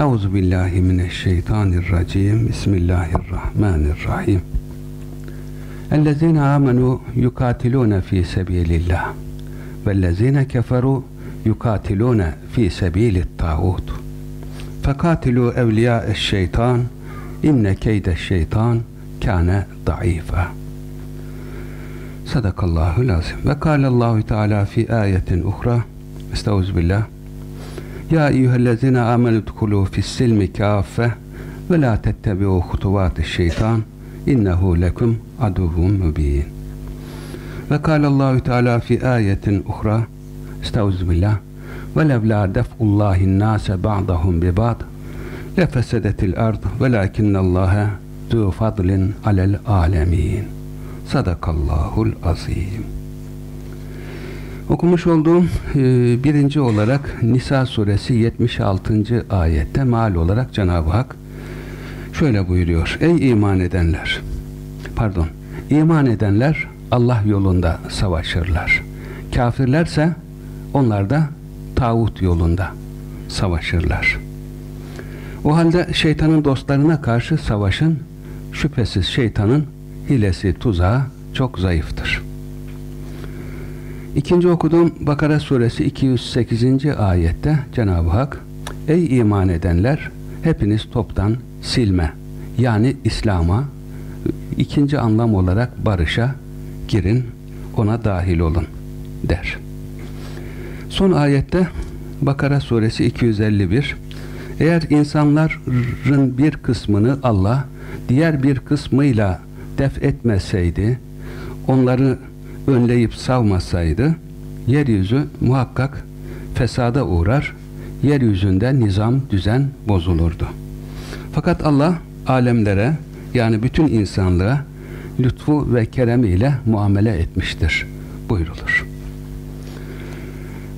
Euzu billahi mineşşeytanirracim. Bismillahirrahmanirrahim. Ellezine amenu yukatiluna fi sabilillah. Vellezine keferu yukatiluna fi sabilit tağut. Fekatilu evliya'eş şeytan. İnne keydeş şeytan kâne daifa. Sadakallahu lazim. Ve kâlallahu teâlâ fi âyetin uhra. Estağfirullah. يا أيها الذين آمنوا ادخلوا في السلم كافة ولا تتبعوا خطوات الشيطان إنه لكم عدو مبين. وقال الله تعالى في آية أخرى استعوذ بالله ولولا دفع الله الناس بعضهم ببعض لفسدت الأرض ولكن الله ذو فضل على العالمين. صدق الله العظيم. Okumuş olduğum e, birinci olarak Nisa suresi 76. ayette mal olarak Cenab-ı Hak şöyle buyuruyor. Ey iman edenler! Pardon. iman edenler Allah yolunda savaşırlar. Kafirlerse onlar da tağut yolunda savaşırlar. O halde şeytanın dostlarına karşı savaşın şüphesiz şeytanın hilesi tuzağı çok zayıftır. İkinci okuduğum Bakara suresi 208. ayette Cenab-ı Hak Ey iman edenler hepiniz toptan silme yani İslam'a ikinci anlam olarak barışa girin ona dahil olun der. Son ayette Bakara suresi 251 eğer insanların bir kısmını Allah diğer bir kısmıyla def etmeseydi onları önleyip savmasaydı yeryüzü muhakkak fesada uğrar yeryüzünde nizam düzen bozulurdu. Fakat Allah alemlere yani bütün insanlığa lütfu ve keremiyle muamele etmiştir buyrulur.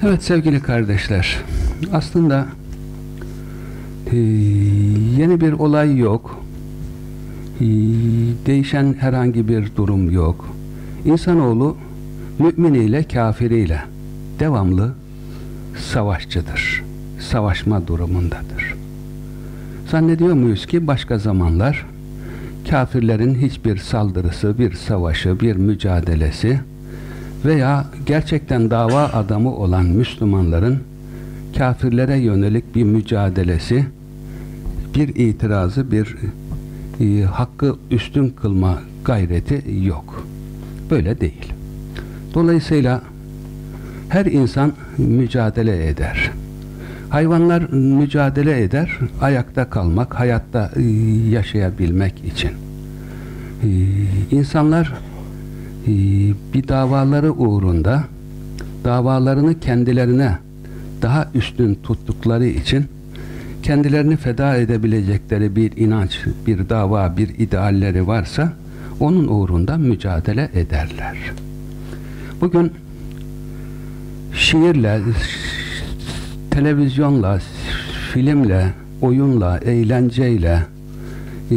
Evet sevgili kardeşler aslında e, yeni bir olay yok e, değişen herhangi bir durum yok İnsanoğlu müminiyle kafiriyle devamlı savaşçıdır. Savaşma durumundadır. Zannediyor muyuz ki başka zamanlar kafirlerin hiçbir saldırısı, bir savaşı, bir mücadelesi veya gerçekten dava adamı olan Müslümanların kafirlere yönelik bir mücadelesi, bir itirazı, bir e, hakkı üstün kılma gayreti yok. Böyle değil. Dolayısıyla her insan mücadele eder. Hayvanlar mücadele eder, ayakta kalmak, hayatta e, yaşayabilmek için. E, insanlar e, bir davaları uğrunda davalarını kendilerine daha üstün tuttukları için kendilerini feda edebilecekleri bir inanç, bir dava, bir idealleri varsa onun uğrunda mücadele ederler. Bugün şiirle, televizyonla, filmle, oyunla, eğlenceyle, e,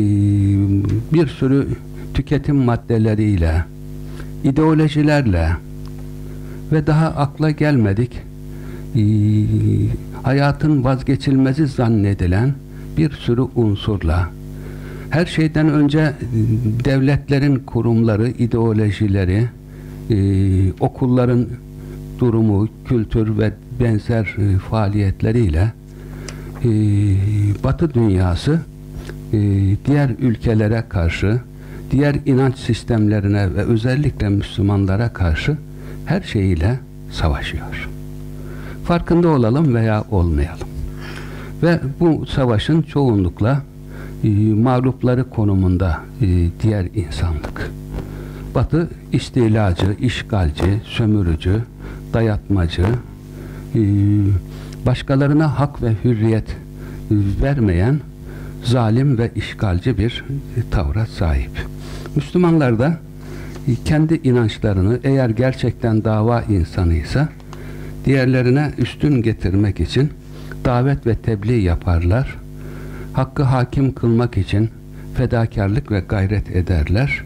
bir sürü tüketim maddeleriyle, ideolojilerle ve daha akla gelmedik e, hayatın vazgeçilmezi zannedilen bir sürü unsurla her şeyden önce devletlerin kurumları, ideolojileri, e, okulların durumu, kültür ve benzer e, faaliyetleriyle e, Batı dünyası e, diğer ülkelere karşı diğer inanç sistemlerine ve özellikle Müslümanlara karşı her şeyiyle savaşıyor. Farkında olalım veya olmayalım. Ve bu savaşın çoğunlukla e, mağlupları konumunda e, diğer insanlık. Batı istilacı, işgalci, sömürücü, dayatmacı, e, başkalarına hak ve hürriyet e, vermeyen zalim ve işgalci bir tavra sahip. Müslümanlar da kendi inançlarını eğer gerçekten dava insanıysa diğerlerine üstün getirmek için davet ve tebliğ yaparlar. Hakkı hakim kılmak için fedakarlık ve gayret ederler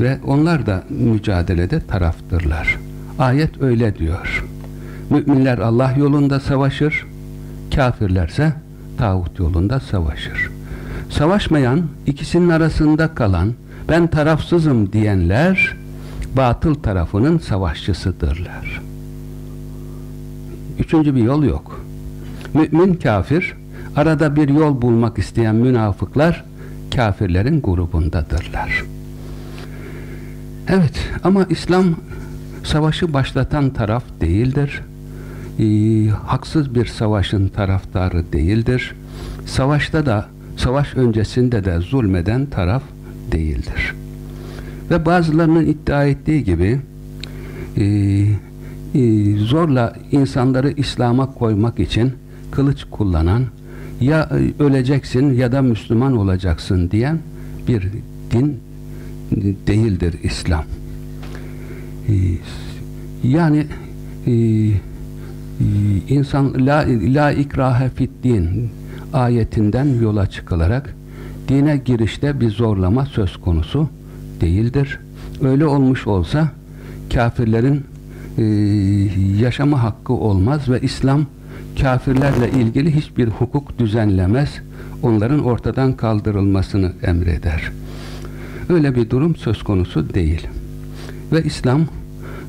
ve onlar da mücadelede taraftırlar. Ayet öyle diyor. Müminler Allah yolunda savaşır, kafirlerse tağut yolunda savaşır. Savaşmayan, ikisinin arasında kalan, ben tarafsızım diyenler, batıl tarafının savaşçısıdırlar. Üçüncü bir yol yok. Mümin kafir, arada bir yol bulmak isteyen münafıklar, kafirlerin grubundadırlar. Evet, ama İslam savaşı başlatan taraf değildir. Ee, haksız bir savaşın taraftarı değildir. Savaşta da, savaş öncesinde de zulmeden taraf değildir. Ve bazılarının iddia ettiği gibi e, e, zorla insanları İslam'a koymak için kılıç kullanan ya öleceksin ya da Müslüman olacaksın diyen bir din değildir İslam. Ee, yani e, e, insan la, la ikrahe fit din ayetinden yola çıkılarak dine girişte bir zorlama söz konusu değildir. Öyle olmuş olsa kafirlerin e, yaşama hakkı olmaz ve İslam kafirlerle ilgili hiçbir hukuk düzenlemez. Onların ortadan kaldırılmasını emreder. Öyle bir durum söz konusu değil. Ve İslam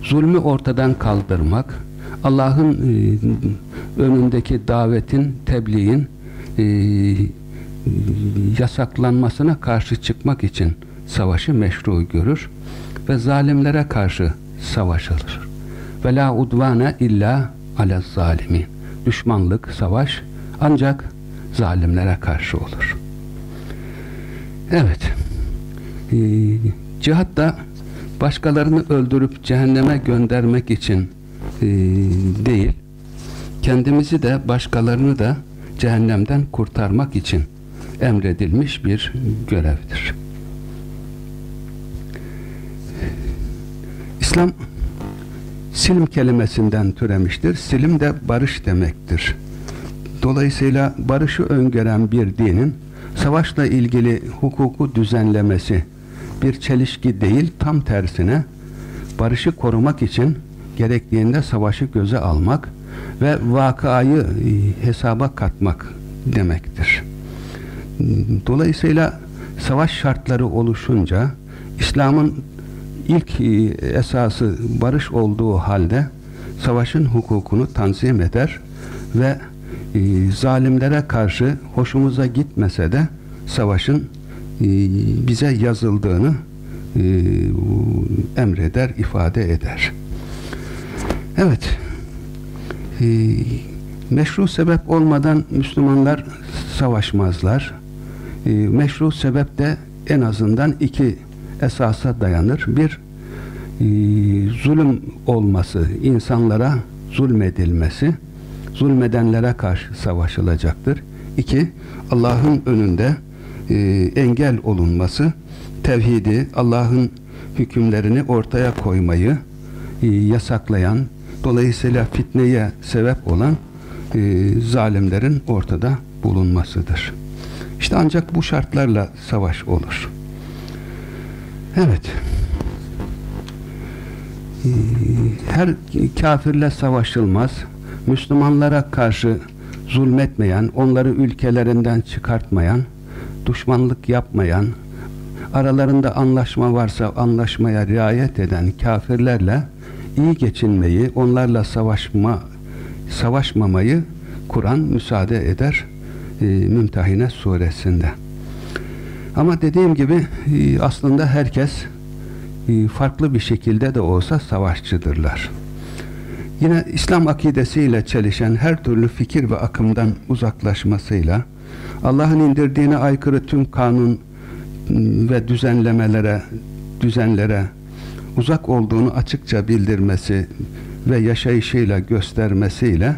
zulmü ortadan kaldırmak, Allah'ın e, önündeki davetin, tebliğin e, yasaklanmasına karşı çıkmak için savaşı meşru görür ve zalimlere karşı savaşılır. Ve la udvane illa ala zalimin. Düşmanlık, savaş ancak zalimlere karşı olur. Evet. Ee, cihat da başkalarını öldürüp cehenneme göndermek için e, değil, kendimizi de başkalarını da cehennemden kurtarmak için emredilmiş bir görevdir. İslam silim kelimesinden türemiştir. Silim de barış demektir. Dolayısıyla barışı öngören bir dinin savaşla ilgili hukuku düzenlemesi bir çelişki değil, tam tersine barışı korumak için gerektiğinde savaşı göze almak ve vakayı e, hesaba katmak demektir. Dolayısıyla savaş şartları oluşunca İslam'ın ilk e, esası barış olduğu halde savaşın hukukunu tanzim eder ve e, zalimlere karşı hoşumuza gitmese de savaşın e, bize yazıldığını emreder, ifade eder. Evet, meşru sebep olmadan Müslümanlar savaşmazlar. Meşru sebep de en azından iki esasa dayanır. Bir, e, zulüm olması, insanlara zulmedilmesi, zulmedenlere karşı savaşılacaktır. İki, Allah'ın önünde e, engel olunması, tevhidi, Allah'ın hükümlerini ortaya koymayı e, yasaklayan, dolayısıyla fitneye sebep olan e, zalimlerin ortada bulunmasıdır. İşte ancak bu şartlarla savaş olur. Evet. E, her kafirle savaşılmaz. Müslümanlara karşı zulmetmeyen, onları ülkelerinden çıkartmayan, düşmanlık yapmayan, aralarında anlaşma varsa anlaşmaya riayet eden kafirlerle iyi geçinmeyi, onlarla savaşma savaşmamayı Kur'an müsaade eder e, Mümtehine suresinde. Ama dediğim gibi e, aslında herkes e, farklı bir şekilde de olsa savaşçıdırlar. Yine İslam akidesiyle çelişen her türlü fikir ve akımdan uzaklaşmasıyla Allah'ın indirdiğine aykırı tüm kanun ve düzenlemelere, düzenlere uzak olduğunu açıkça bildirmesi ve yaşayışıyla göstermesiyle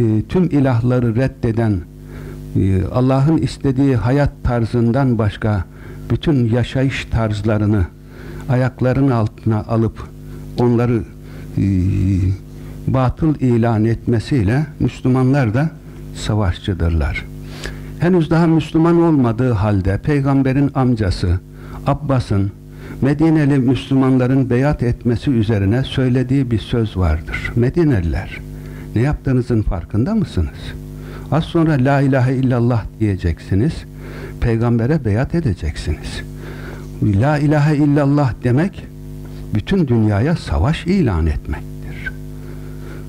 e, tüm ilahları reddeden Allah'ın istediği hayat tarzından başka bütün yaşayış tarzlarını ayaklarının altına alıp onları e, batıl ilan etmesiyle Müslümanlar da savaşçıdırlar. Henüz daha Müslüman olmadığı halde peygamberin amcası Abbas'ın Medineli Müslümanların beyat etmesi üzerine söylediği bir söz vardır. Medineliler ne yaptığınızın farkında mısınız? Az sonra la ilahe illallah diyeceksiniz. Peygambere beyat edeceksiniz. La ilahe illallah demek bütün dünyaya savaş ilan etmektir.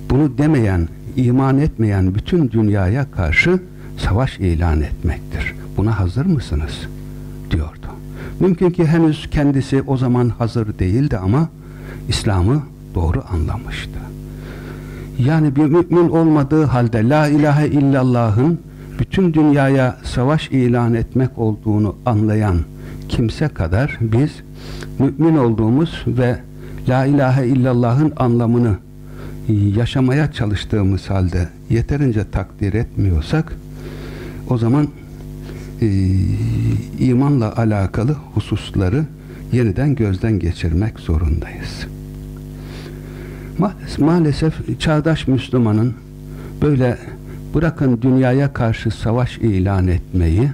Bunu demeyen, iman etmeyen bütün dünyaya karşı savaş ilan etmektir. Buna hazır mısınız? diyordu. Mümkün ki henüz kendisi o zaman hazır değildi ama İslam'ı doğru anlamıştı. Yani bir mümin olmadığı halde La ilahe illallah'ın bütün dünyaya savaş ilan etmek olduğunu anlayan kimse kadar biz mümin olduğumuz ve La ilahe illallah'ın anlamını yaşamaya çalıştığımız halde yeterince takdir etmiyorsak o zaman e, imanla alakalı hususları yeniden gözden geçirmek zorundayız. Ma maalesef çağdaş Müslümanın böyle bırakın dünyaya karşı savaş ilan etmeyi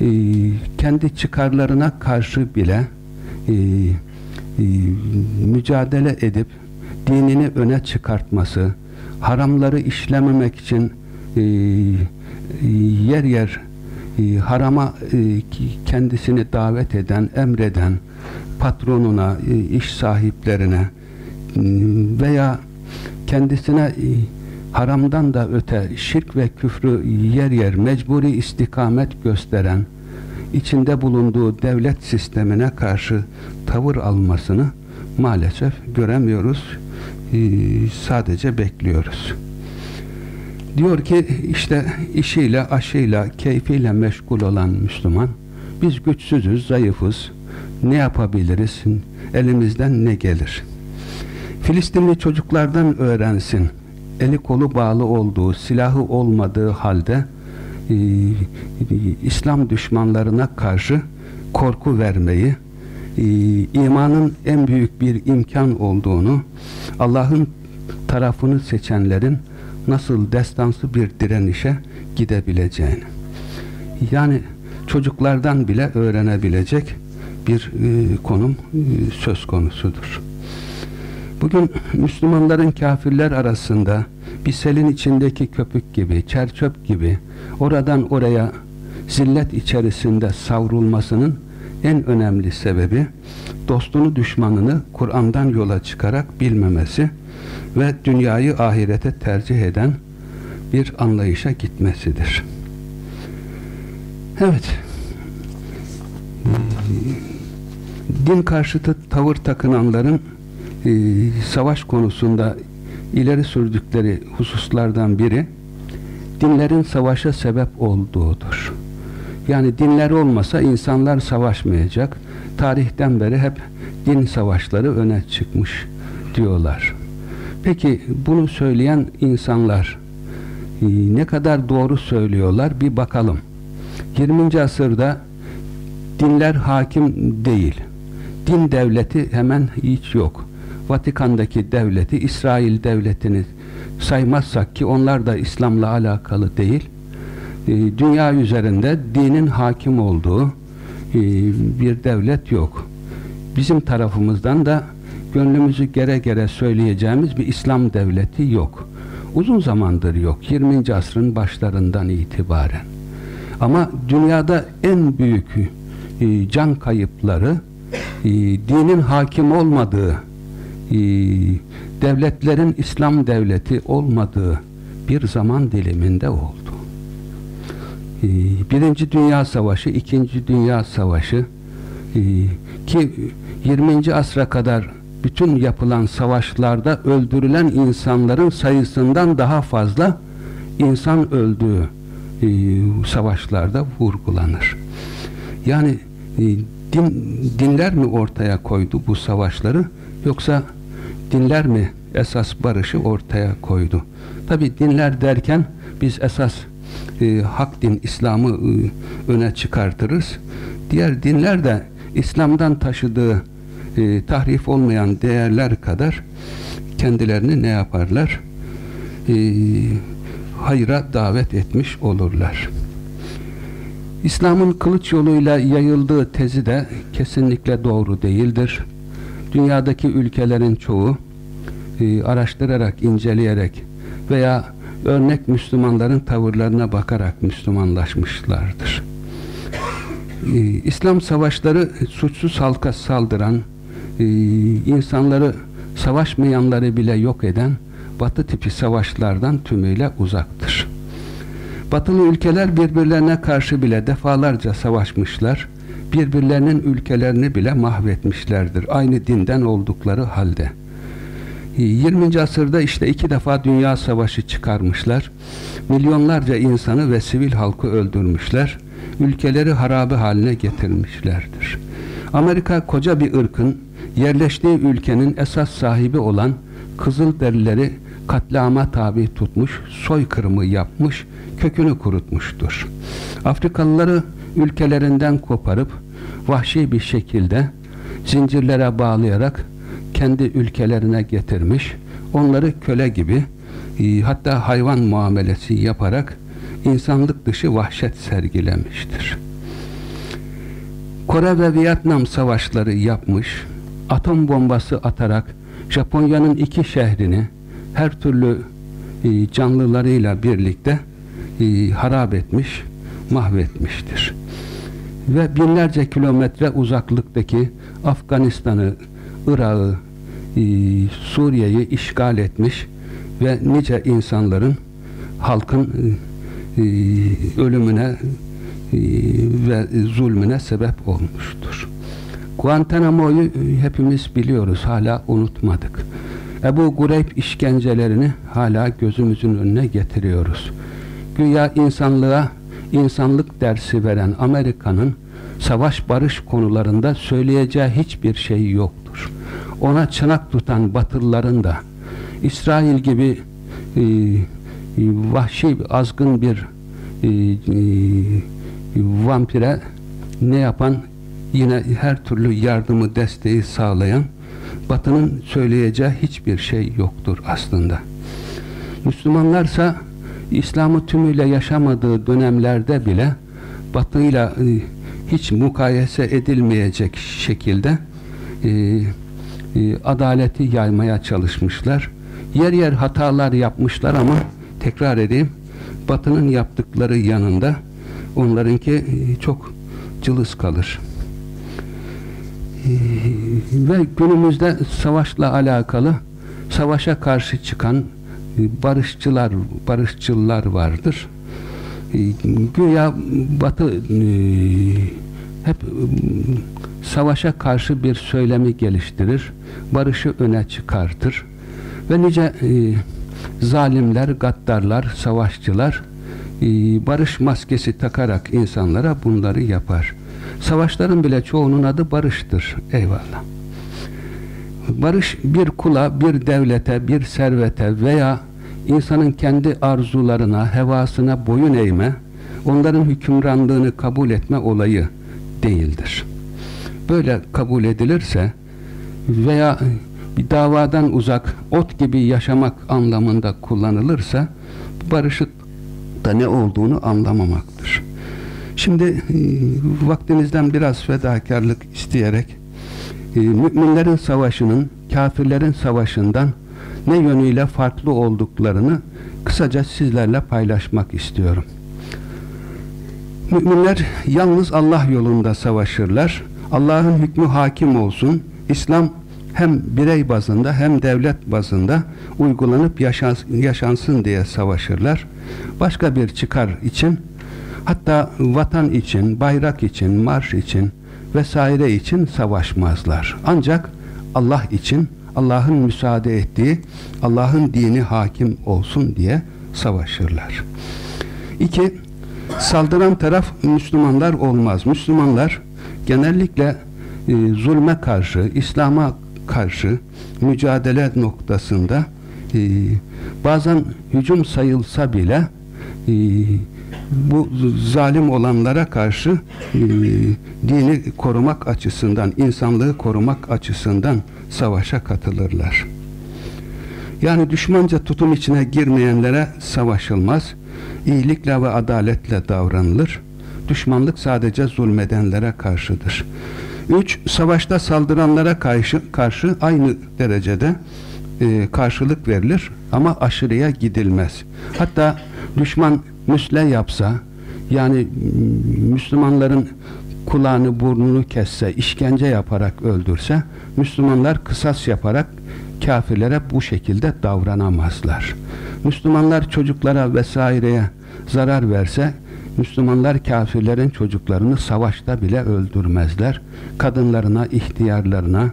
e, kendi çıkarlarına karşı bile e, e, mücadele edip dinini öne çıkartması haramları işlememek için e, yer yer e, harama e, kendisini davet eden, emreden patronuna, e, iş sahiplerine e, veya kendisine e, haramdan da öte şirk ve küfrü yer yer mecburi istikamet gösteren içinde bulunduğu devlet sistemine karşı tavır almasını maalesef göremiyoruz. E, sadece bekliyoruz. Diyor ki işte işiyle, aşıyla, keyfiyle meşgul olan Müslüman biz güçsüzüz, zayıfız. Ne yapabiliriz? Elimizden ne gelir? Filistinli çocuklardan öğrensin. Eli kolu bağlı olduğu, silahı olmadığı halde e, İslam düşmanlarına karşı korku vermeyi, e, imanın en büyük bir imkan olduğunu, Allah'ın tarafını seçenlerin nasıl destansı bir direnişe gidebileceğini yani çocuklardan bile öğrenebilecek bir e, konum e, söz konusudur. Bugün Müslümanların kafirler arasında bir selin içindeki köpük gibi, çerçöp gibi oradan oraya zillet içerisinde savrulmasının en önemli sebebi dostunu düşmanını Kur'an'dan yola çıkarak bilmemesi ve dünyayı ahirete tercih eden bir anlayışa gitmesidir. Evet. Din karşıtı tavır takınanların e, savaş konusunda ileri sürdükleri hususlardan biri dinlerin savaşa sebep olduğudur. Yani dinler olmasa insanlar savaşmayacak. Tarihten beri hep din savaşları öne çıkmış diyorlar. Peki bunu söyleyen insanlar e, ne kadar doğru söylüyorlar bir bakalım. 20. asırda dinler hakim değil. Din devleti hemen hiç yok. Vatikan'daki devleti, İsrail devletini saymazsak ki onlar da İslam'la alakalı değil. E, dünya üzerinde dinin hakim olduğu e, bir devlet yok. Bizim tarafımızdan da gönlümüzü gere gere söyleyeceğimiz bir İslam devleti yok. Uzun zamandır yok. 20. asrın başlarından itibaren. Ama dünyada en büyük e, can kayıpları dinin hakim olmadığı devletlerin İslam devleti olmadığı bir zaman diliminde oldu. e, Birinci Dünya Savaşı, İkinci Dünya Savaşı e, ki 20. asra kadar bütün yapılan savaşlarda öldürülen insanların sayısından daha fazla insan öldüğü savaşlarda vurgulanır. Yani din, dinler mi ortaya koydu bu savaşları yoksa dinler mi esas barışı ortaya koydu? Tabi dinler derken biz esas e, hak din İslam'ı e, öne çıkartırız. Diğer dinler de İslam'dan taşıdığı e, tahrif olmayan değerler kadar kendilerini ne yaparlar? E, hayra davet etmiş olurlar. İslam'ın kılıç yoluyla yayıldığı tezi de kesinlikle doğru değildir. Dünyadaki ülkelerin çoğu e, araştırarak, inceleyerek veya örnek Müslümanların tavırlarına bakarak Müslümanlaşmışlardır. Ee, İslam savaşları suçsuz halka saldıran, e, insanları savaşmayanları bile yok eden batı tipi savaşlardan tümüyle uzaktır. Batılı ülkeler birbirlerine karşı bile defalarca savaşmışlar, birbirlerinin ülkelerini bile mahvetmişlerdir. Aynı dinden oldukları halde. 20. asırda işte iki defa dünya savaşı çıkarmışlar. Milyonlarca insanı ve sivil halkı öldürmüşler. Ülkeleri harabe haline getirmişlerdir. Amerika koca bir ırkın yerleştiği ülkenin esas sahibi olan Kızılderilileri katliama tabi tutmuş, soykırımı yapmış, kökünü kurutmuştur. Afrikalıları ülkelerinden koparıp vahşi bir şekilde zincirlere bağlayarak kendi ülkelerine getirmiş, onları köle gibi e, hatta hayvan muamelesi yaparak insanlık dışı vahşet sergilemiştir. Kore ve Vietnam savaşları yapmış, atom bombası atarak Japonya'nın iki şehrini her türlü e, canlılarıyla birlikte e, harap etmiş, mahvetmiştir. Ve binlerce kilometre uzaklıktaki Afganistan'ı, Irak'ı, e, Suriye'yi işgal etmiş ve nice insanların halkın e, ölümüne e, ve zulmüne sebep olmuştur. Guantanamo'yu hepimiz biliyoruz, hala unutmadık. Ebu Gureyb işkencelerini hala gözümüzün önüne getiriyoruz. Güya insanlığa insanlık dersi veren Amerika'nın savaş barış konularında söyleyeceği hiçbir şey yoktur ona çınak tutan Batılıların da İsrail gibi e, e, vahşi azgın bir e, e, vampire ne yapan yine her türlü yardımı desteği sağlayan Batı'nın söyleyeceği hiçbir şey yoktur aslında. Müslümanlarsa İslam'ı tümüyle yaşamadığı dönemlerde bile Batı'yla e, hiç mukayese edilmeyecek şekilde e, e, adaleti yaymaya çalışmışlar. Yer yer hatalar yapmışlar ama tekrar edeyim Batı'nın yaptıkları yanında onlarınki e, çok cılız kalır. E, ve günümüzde savaşla alakalı savaşa karşı çıkan barışçılar, barışçılar vardır. Güya Batı hep savaşa karşı bir söylemi geliştirir, barışı öne çıkartır ve nice e, zalimler, gaddarlar, savaşçılar e, barış maskesi takarak insanlara bunları yapar. Savaşların bile çoğunun adı barıştır. Eyvallah. Barış bir kula, bir devlete, bir servete veya insanın kendi arzularına, hevasına boyun eğme, onların hükümranlığını kabul etme olayı değildir böyle kabul edilirse veya bir davadan uzak ot gibi yaşamak anlamında kullanılırsa barışı da ne olduğunu anlamamaktır. Şimdi e, vaktinizden biraz fedakarlık isteyerek e, müminlerin savaşının kafirlerin savaşından ne yönüyle farklı olduklarını kısaca sizlerle paylaşmak istiyorum. Müminler yalnız Allah yolunda savaşırlar Allah'ın hükmü hakim olsun. İslam hem birey bazında hem devlet bazında uygulanıp yaşansın diye savaşırlar. Başka bir çıkar için Hatta vatan için, bayrak için, marş için vesaire için savaşmazlar. Ancak Allah için, Allah'ın müsaade ettiği, Allah'ın dini hakim olsun diye savaşırlar. İki, saldıran taraf Müslümanlar olmaz. Müslümanlar genellikle e, zulme karşı, İslam'a karşı mücadele noktasında e, bazen hücum sayılsa bile e, bu zalim olanlara karşı e, dini korumak açısından, insanlığı korumak açısından savaşa katılırlar. Yani düşmanca tutum içine girmeyenlere savaşılmaz, iyilikle ve adaletle davranılır. Düşmanlık sadece zulmedenlere karşıdır. Üç, savaşta saldıranlara karşı, karşı aynı derecede e, karşılık verilir ama aşırıya gidilmez. Hatta düşman müsle yapsa yani Müslümanların kulağını burnunu kesse, işkence yaparak öldürse Müslümanlar kısas yaparak kafirlere bu şekilde davranamazlar. Müslümanlar çocuklara vesaireye zarar verse Müslümanlar kafirlerin çocuklarını savaşta bile öldürmezler. Kadınlarına, ihtiyarlarına,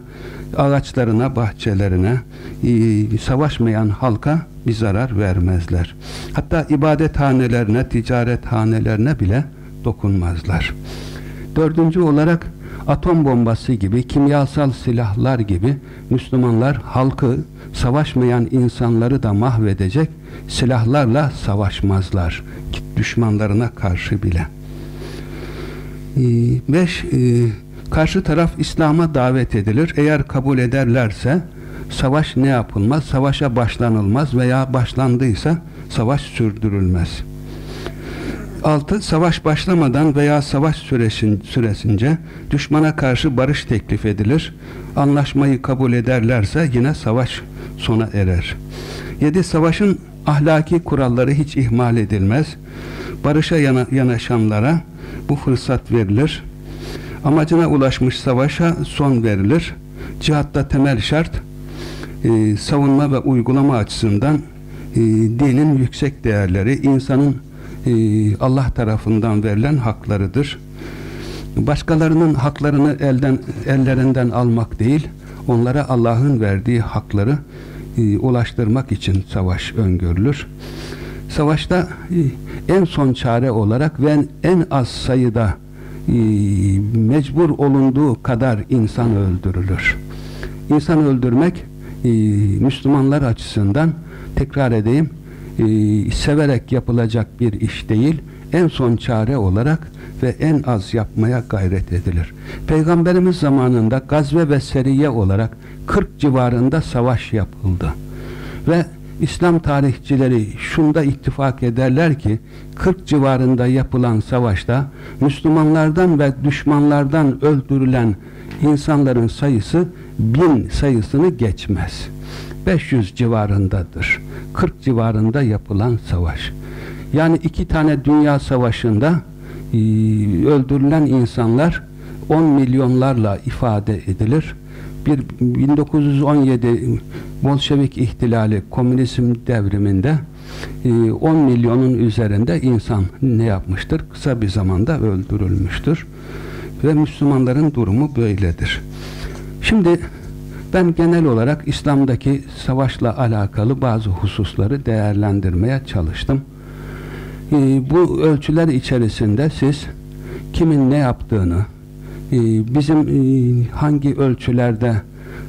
ağaçlarına, bahçelerine, e, savaşmayan halka bir zarar vermezler. Hatta ibadethanelerine, ticarethanelerine bile dokunmazlar. Dördüncü olarak atom bombası gibi, kimyasal silahlar gibi Müslümanlar halkı, savaşmayan insanları da mahvedecek silahlarla savaşmazlar. Düşmanlarına karşı bile. Ee, beş, e, karşı taraf İslam'a davet edilir. Eğer kabul ederlerse savaş ne yapılmaz? Savaşa başlanılmaz veya başlandıysa savaş sürdürülmez. 6. Savaş başlamadan veya savaş süresin, süresince düşmana karşı barış teklif edilir. Anlaşmayı kabul ederlerse yine savaş sona erer. 7. Savaşın ahlaki kuralları hiç ihmal edilmez. Barışa yana, yanaşanlara bu fırsat verilir. Amacına ulaşmış savaşa son verilir. Cihatta temel şart e, savunma ve uygulama açısından e, dinin yüksek değerleri, insanın e, Allah tarafından verilen haklarıdır. Başkalarının haklarını elden ellerinden almak değil, onlara Allah'ın verdiği hakları e, ulaştırmak için savaş öngörülür. Savaşta e, en son çare olarak ve en az sayıda mecbur olunduğu kadar insan öldürülür. İnsan öldürmek e, Müslümanlar açısından tekrar edeyim e, severek yapılacak bir iş değil en son çare olarak ve en az yapmaya gayret edilir. Peygamberimiz zamanında gazve ve seriye olarak 40 civarında savaş yapıldı. Ve İslam tarihçileri şunda ittifak ederler ki 40 civarında yapılan savaşta Müslümanlardan ve düşmanlardan öldürülen insanların sayısı bin sayısını geçmez. 500 civarındadır. 40 civarında yapılan savaş. Yani iki tane dünya savaşında öldürülen insanlar 10 milyonlarla ifade edilir. Bir 1917 Bolşevik ihtilali komünizm devriminde 10 e, milyonun üzerinde insan ne yapmıştır? Kısa bir zamanda öldürülmüştür. Ve Müslümanların durumu böyledir. Şimdi ben genel olarak İslam'daki savaşla alakalı bazı hususları değerlendirmeye çalıştım. Ee, bu ölçüler içerisinde siz kimin ne yaptığını, e, bizim e, hangi ölçülerde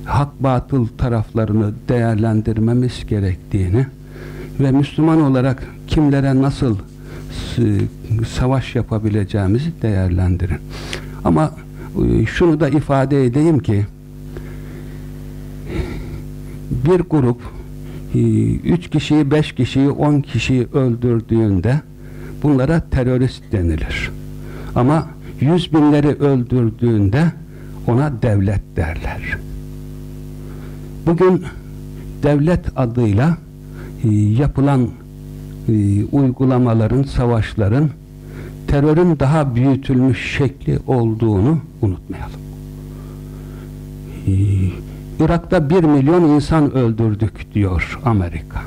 hak batıl taraflarını değerlendirmemiz gerektiğini ve Müslüman olarak kimlere nasıl savaş yapabileceğimizi değerlendirin. Ama e, şunu da ifade edeyim ki bir grup e, üç kişiyi, beş kişiyi, on kişiyi öldürdüğünde bunlara terörist denilir. Ama yüz binleri öldürdüğünde ona devlet derler. Bugün devlet adıyla e, yapılan e, uygulamaların, savaşların terörün daha büyütülmüş şekli olduğunu unutmayalım. Irak'ta bir milyon insan öldürdük diyor Amerika.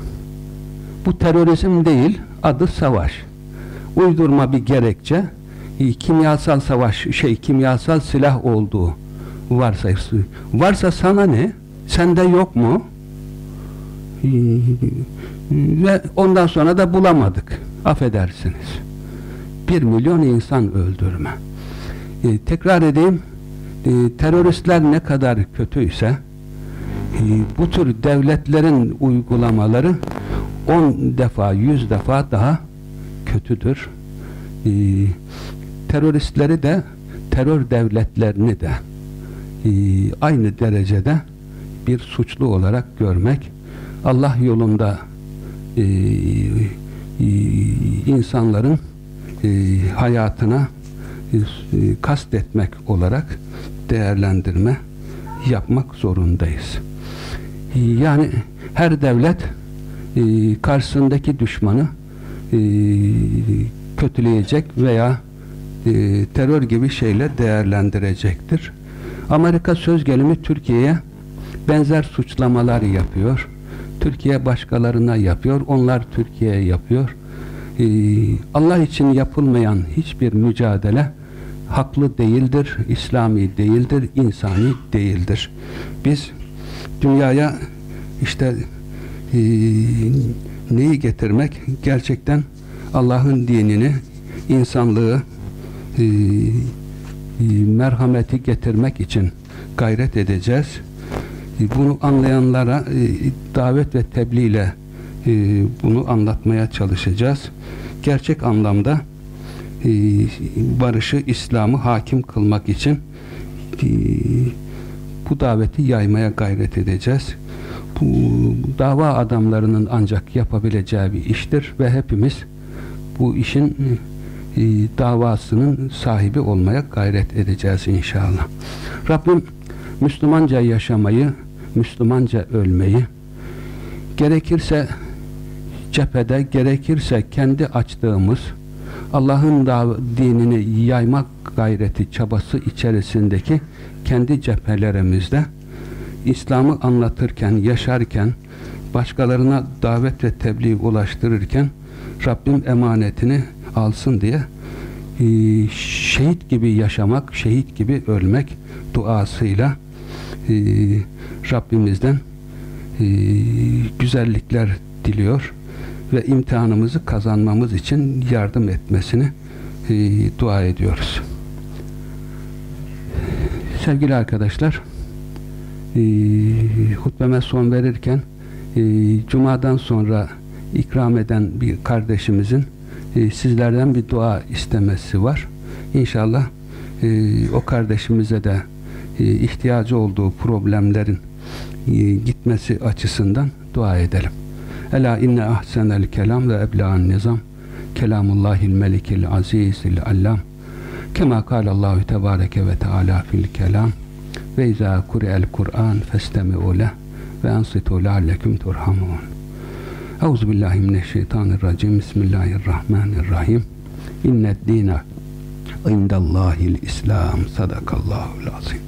Bu terörizm değil, adı savaş. uydurma bir gerekçe e, kimyasal savaş şey kimyasal silah olduğu varsa varsa sana ne? Sende yok mu? E, ve ondan sonra da bulamadık. Affedersiniz. Bir milyon insan öldürme. E, tekrar edeyim. E, teröristler ne kadar kötüyse e, bu tür devletlerin uygulamaları on defa, yüz defa daha kötüdür. E, teröristleri de terör devletlerini de e, aynı derecede bir suçlu olarak görmek Allah yolunda e, e, insanların e, hayatına e, kastetmek olarak değerlendirme yapmak zorundayız. E, yani her devlet e, karşısındaki düşmanı e, kötüleyecek veya e, terör gibi şeyler değerlendirecektir. Amerika söz gelimi Türkiye'ye benzer suçlamalar yapıyor. Türkiye başkalarına yapıyor. Onlar Türkiye'ye yapıyor. Ee, Allah için yapılmayan hiçbir mücadele haklı değildir, İslami değildir, insani değildir. Biz dünyaya işte e, neyi getirmek? Gerçekten Allah'ın dinini, insanlığı, e, e, merhameti getirmek için gayret edeceğiz. E, bunu anlayanlara e, davet ve tebliğ ile bunu anlatmaya çalışacağız. Gerçek anlamda barışı, İslam'ı hakim kılmak için bu daveti yaymaya gayret edeceğiz. Bu dava adamlarının ancak yapabileceği bir iştir ve hepimiz bu işin e, davasının sahibi olmaya gayret edeceğiz inşallah. Rabbim Müslümanca yaşamayı, Müslümanca ölmeyi, gerekirse cephede, gerekirse kendi açtığımız Allah'ın dinini yaymak gayreti, çabası içerisindeki kendi cephelerimizde İslam'ı anlatırken, yaşarken, başkalarına davet ve tebliğ ulaştırırken Rabbim emanetini alsın diye e, şehit gibi yaşamak, şehit gibi ölmek duasıyla e, Rabbimizden e, güzellikler diliyor ve imtihanımızı kazanmamız için yardım etmesini dua ediyoruz. Sevgili arkadaşlar hutbeme son verirken Cuma'dan sonra ikram eden bir kardeşimizin e, sizlerden bir dua istemesi var. İnşallah e, o kardeşimize de e, ihtiyacı olduğu problemlerin e, gitmesi açısından dua edelim. Ela inne ahsenel kelam ve ebla'n nizam kelamullahil melikil azizil allam kema kâlallahu tebâreke ve teâlâ fil kelam ve izâ kuri'el Kur'an festemi'u leh ve ansitu leallekum turhamun Euzu billahi mineşşeytanirracim. Bismillahirrahmanirrahim. İnned dîne indallâhil İslam. Sadakallâhul azim.